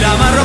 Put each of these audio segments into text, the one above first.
irama rock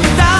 escutar.